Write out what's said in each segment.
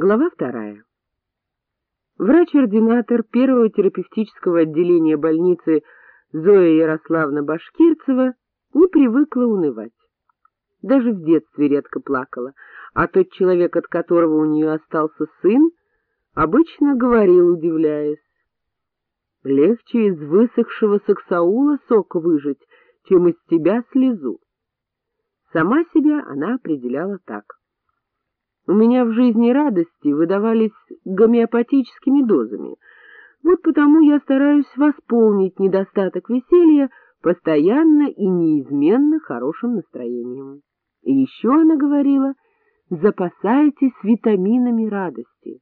Глава вторая. Врач-ординатор первого терапевтического отделения больницы Зоя Ярославна Башкирцева не привыкла унывать. Даже в детстве редко плакала, а тот человек, от которого у нее остался сын, обычно говорил, удивляясь, «Легче из высохшего саксаула сок выжать, чем из тебя слезу». Сама себя она определяла так. У меня в жизни радости выдавались гомеопатическими дозами. Вот потому я стараюсь восполнить недостаток веселья постоянно и неизменно хорошим настроением. И еще она говорила, запасайтесь витаминами радости.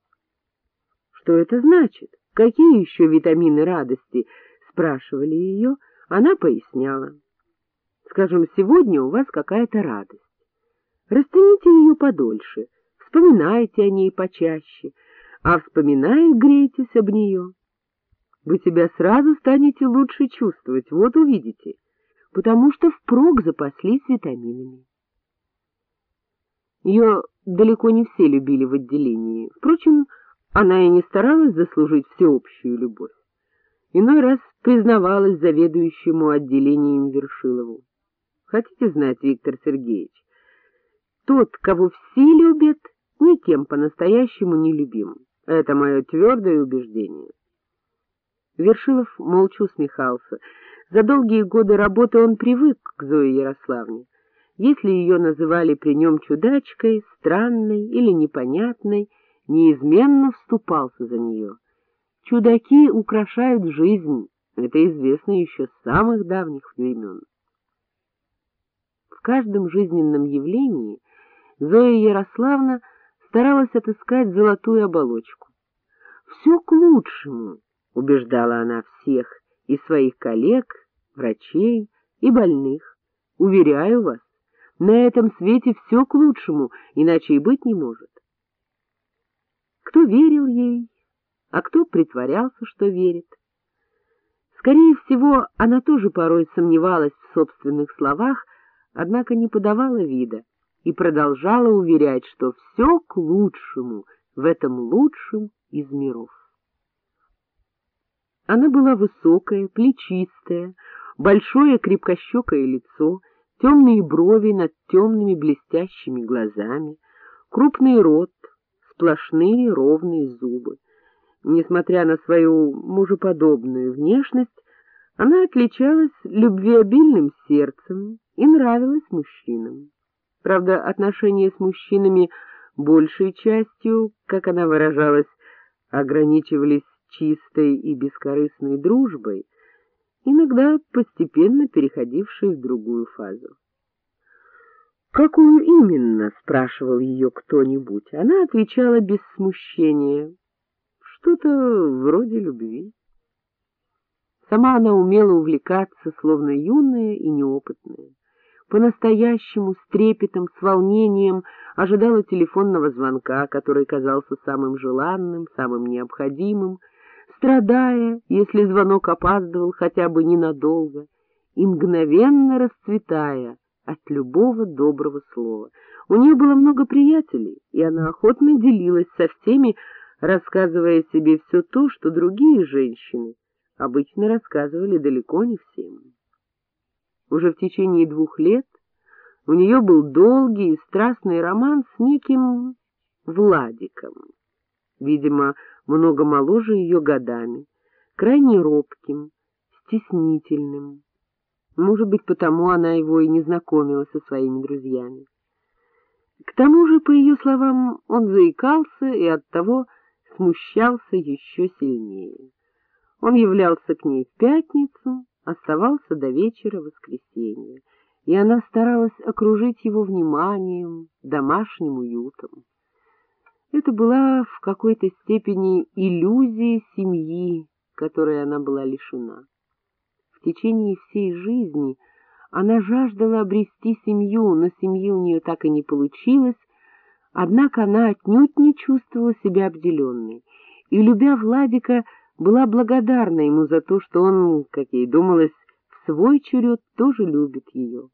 Что это значит? Какие еще витамины радости? Спрашивали ее, она поясняла. Скажем, сегодня у вас какая-то радость. Растяните ее подольше — Вспоминайте о ней почаще, а вспоминая, грейтесь об нее. Вы себя сразу станете лучше чувствовать, вот увидите, потому что впрок запаслись витаминами. Ее далеко не все любили в отделении. Впрочем, она и не старалась заслужить всеобщую любовь. Иной раз признавалась заведующему отделением Вершилову. Хотите знать, Виктор Сергеевич, тот, кого все любят, никем по-настоящему не любим. Это мое твердое убеждение. Вершилов молча усмехался. За долгие годы работы он привык к Зое Ярославне. Если ее называли при нем чудачкой, странной или непонятной, неизменно вступался за нее. Чудаки украшают жизнь, это известно еще с самых давних времен. В каждом жизненном явлении Зоя Ярославна — старалась отыскать золотую оболочку. «Все к лучшему», — убеждала она всех, и своих коллег, врачей и больных. «Уверяю вас, на этом свете все к лучшему, иначе и быть не может». Кто верил ей, а кто притворялся, что верит. Скорее всего, она тоже порой сомневалась в собственных словах, однако не подавала вида и продолжала уверять, что все к лучшему в этом лучшем из миров. Она была высокая, плечистая, большое крепкощекое лицо, темные брови над темными блестящими глазами, крупный рот, сплошные ровные зубы. Несмотря на свою мужеподобную внешность, она отличалась любвеобильным сердцем и нравилась мужчинам. Правда, отношения с мужчинами большей частью, как она выражалась, ограничивались чистой и бескорыстной дружбой, иногда постепенно переходившей в другую фазу. «Какую именно?» — спрашивал ее кто-нибудь. Она отвечала без смущения. «Что-то вроде любви». Сама она умела увлекаться, словно юная и неопытная по-настоящему с трепетом, с волнением ожидала телефонного звонка, который казался самым желанным, самым необходимым, страдая, если звонок опаздывал хотя бы ненадолго, и мгновенно расцветая от любого доброго слова. У нее было много приятелей, и она охотно делилась со всеми, рассказывая себе все то, что другие женщины обычно рассказывали далеко не всем. Уже в течение двух лет у нее был долгий и страстный роман с неким Владиком, видимо, много моложе ее годами, крайне робким, стеснительным. Может быть, потому она его и не знакомила со своими друзьями. К тому же, по ее словам, он заикался и оттого смущался еще сильнее. Он являлся к ней в пятницу, оставался до вечера воскресенья, и она старалась окружить его вниманием, домашним уютом. Это была в какой-то степени иллюзия семьи, которой она была лишена. В течение всей жизни она жаждала обрести семью, но семьи у нее так и не получилось, однако она отнюдь не чувствовала себя обделенной, и, любя Владика, была благодарна ему за то, что он, как ей думалось, в свой черед тоже любит ее.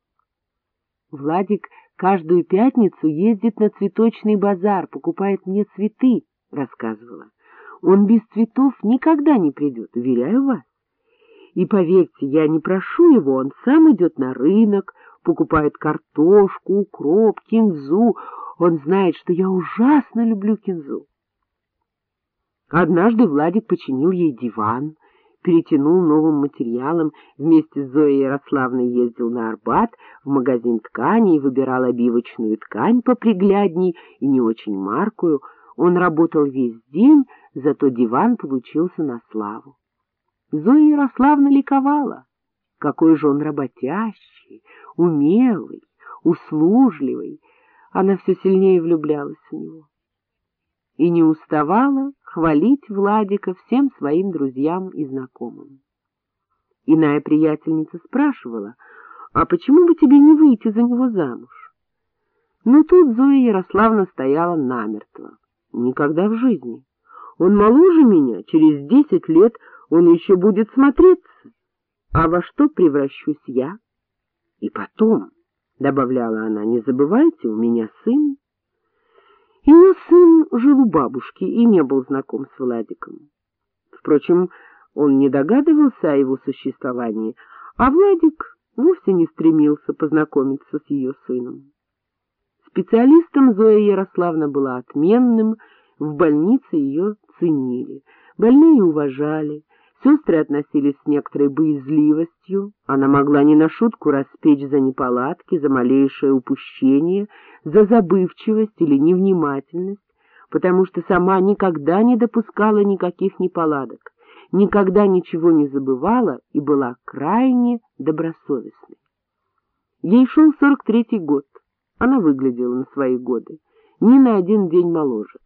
Владик каждую пятницу ездит на цветочный базар, покупает мне цветы, — рассказывала. Он без цветов никогда не придет, уверяю вас. И поверьте, я не прошу его, он сам идет на рынок, покупает картошку, укроп, кинзу. Он знает, что я ужасно люблю кинзу. Однажды Владик починил ей диван, перетянул новым материалом, вместе с Зоей Ярославной ездил на Арбат, в магазин тканей, выбирал обивочную ткань поприглядней и не очень маркую. Он работал весь день, зато диван получился на славу. Зоя Ярославна ликовала. Какой же он работящий, умелый, услужливый. Она все сильнее влюблялась в него. И не уставала хвалить Владика всем своим друзьям и знакомым. Иная приятельница спрашивала, а почему бы тебе не выйти за него замуж? Но тут Зоя Ярославна стояла намертво. Никогда в жизни. Он моложе меня, через десять лет он еще будет смотреться. А во что превращусь я? И потом, — добавляла она, — не забывайте, у меня сын. Ее сын жил у бабушки и не был знаком с Владиком. Впрочем, он не догадывался о его существовании, а Владик вовсе не стремился познакомиться с ее сыном. Специалистом Зоя Ярославна была отменным, в больнице ее ценили, больные уважали, Сестры относились с некоторой боязливостью, она могла не на шутку распечь за неполадки, за малейшее упущение, за забывчивость или невнимательность, потому что сама никогда не допускала никаких неполадок, никогда ничего не забывала и была крайне добросовестной. Ей шел сорок третий год, она выглядела на свои годы, ни на один день моложе,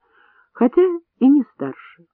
хотя и не старше.